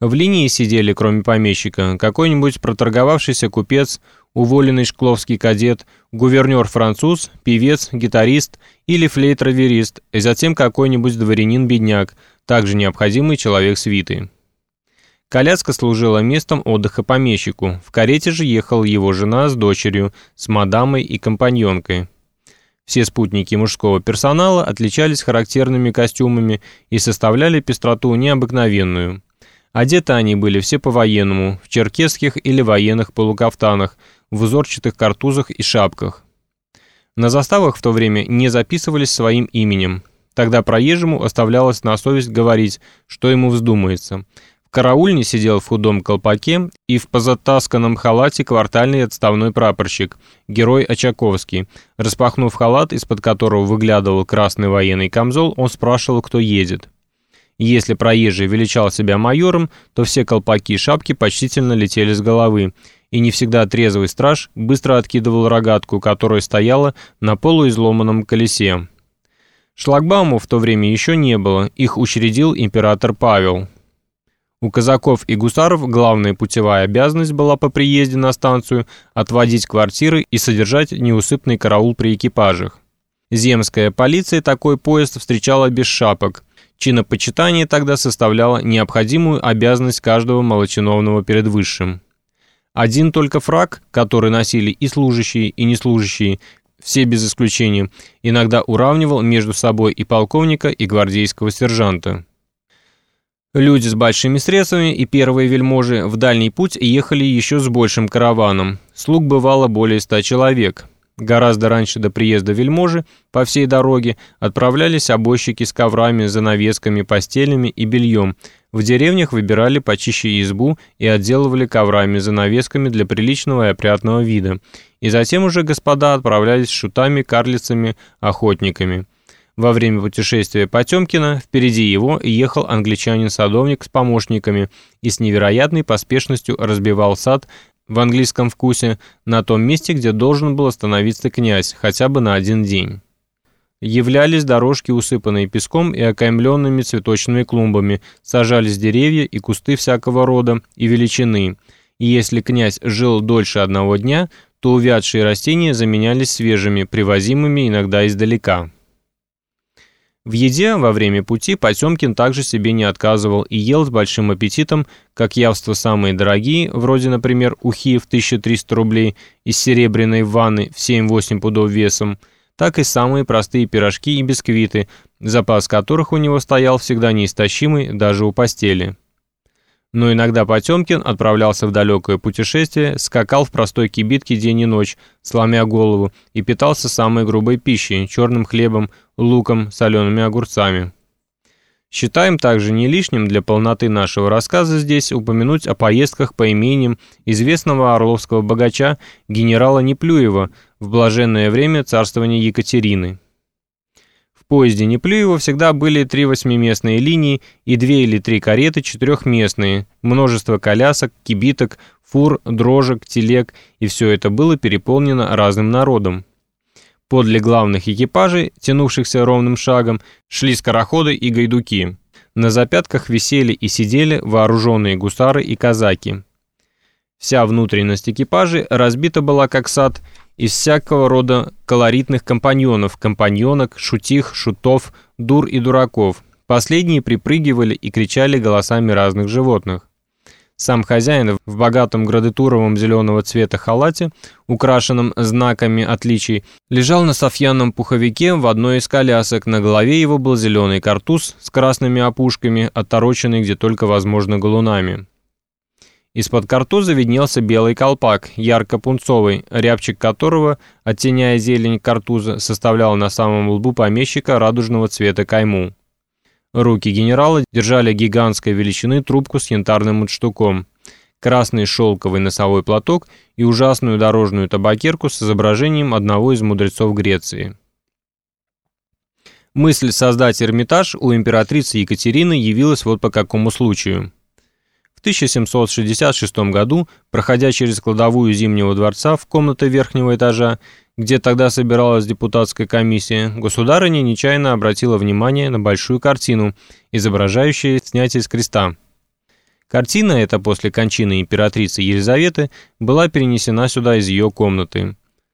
В линии сидели, кроме помещика, какой-нибудь проторговавшийся купец, уволенный шкловский кадет, гувернер-француз, певец, гитарист или флейтроверист, и затем какой-нибудь дворянин-бедняк, также необходимый человек свиты. Коляска служила местом отдыха помещику, в карете же ехала его жена с дочерью, с мадамой и компаньонкой. Все спутники мужского персонала отличались характерными костюмами и составляли пестроту необыкновенную. Одеты они были все по-военному, в черкесских или военных полукафтанах, в узорчатых картузах и шапках. На заставах в то время не записывались своим именем. Тогда проезжему оставлялось на совесть говорить, что ему вздумается. В караульне сидел в худом колпаке и в позатасканном халате квартальный отставной прапорщик, герой Очаковский. Распахнув халат, из-под которого выглядывал красный военный камзол, он спрашивал, кто едет. Если проезжий величал себя майором, то все колпаки и шапки почтительно летели с головы, и не всегда трезвый страж быстро откидывал рогатку, которая стояла на полуизломанном колесе. Шлагбаумов в то время еще не было, их учредил император Павел. У казаков и гусаров главная путевая обязанность была по приезде на станцию отводить квартиры и содержать неусыпный караул при экипажах. Земская полиция такой поезд встречала без шапок. Чинопочитание тогда составляло необходимую обязанность каждого малочиновного перед высшим. Один только фраг, который носили и служащие, и неслужащие, все без исключения, иногда уравнивал между собой и полковника, и гвардейского сержанта. Люди с большими средствами и первые вельможи в дальний путь ехали еще с большим караваном. Слуг бывало более ста человек. Гораздо раньше до приезда вельможи по всей дороге отправлялись обойщики с коврами, занавесками, постелями и бельем. В деревнях выбирали почище избу и отделывали коврами, занавесками для приличного и опрятного вида. И затем уже господа отправлялись шутами, карлицами, охотниками. Во время путешествия Потемкина впереди его ехал англичанин-садовник с помощниками и с невероятной поспешностью разбивал сад в английском вкусе на том месте, где должен был остановиться князь, хотя бы на один день. Являлись дорожки, усыпанные песком и окаймленными цветочными клумбами, сажались деревья и кусты всякого рода и величины, и если князь жил дольше одного дня, то увядшие растения заменялись свежими, привозимыми иногда издалека. В еде во время пути Потемкин также себе не отказывал и ел с большим аппетитом, как явства самые дорогие, вроде, например, ухи в 1300 рублей из серебряной ванны в 7-8 пудов весом, так и самые простые пирожки и бисквиты, запас которых у него стоял всегда неистощимый даже у постели. Но иногда Потемкин отправлялся в далекое путешествие, скакал в простой кибитке день и ночь, сломя голову, и питался самой грубой пищей, черным хлебом, луком, солеными огурцами. Считаем также не лишним для полноты нашего рассказа здесь упомянуть о поездках по имениям известного орловского богача генерала Неплюева в блаженное время царствования Екатерины. Поезде Неплюева всегда были три восьмиместные линии и две или три кареты четырехместные, множество колясок, кибиток, фур, дрожек, телег, и все это было переполнено разным народом. Подле главных экипажей, тянувшихся ровным шагом, шли скороходы и гайдуки. На запятках висели и сидели вооруженные гусары и казаки. Вся внутренность экипажей разбита была как сад из всякого рода колоритных компаньонов, компаньонок, шутих, шутов, дур и дураков. Последние припрыгивали и кричали голосами разных животных. Сам хозяин в богатом градатуровом зеленого цвета халате, украшенном знаками отличий, лежал на софьянном пуховике в одной из колясок. На голове его был зеленый картуз с красными опушками, отороченный где только возможно галунами. Из-под картуза виднелся белый колпак, ярко-пунцовый, рябчик которого, оттеняя зелень картуза, составлял на самом лбу помещика радужного цвета кайму. Руки генерала держали гигантской величины трубку с янтарным мундштуком, красный шелковый носовой платок и ужасную дорожную табакерку с изображением одного из мудрецов Греции. Мысль создать Эрмитаж у императрицы Екатерины явилась вот по какому случаю. В 1766 году, проходя через кладовую Зимнего дворца в комнаты верхнего этажа, где тогда собиралась депутатская комиссия, государыня нечаянно обратила внимание на большую картину, изображающую снятие с креста. Картина эта после кончины императрицы Елизаветы была перенесена сюда из ее комнаты.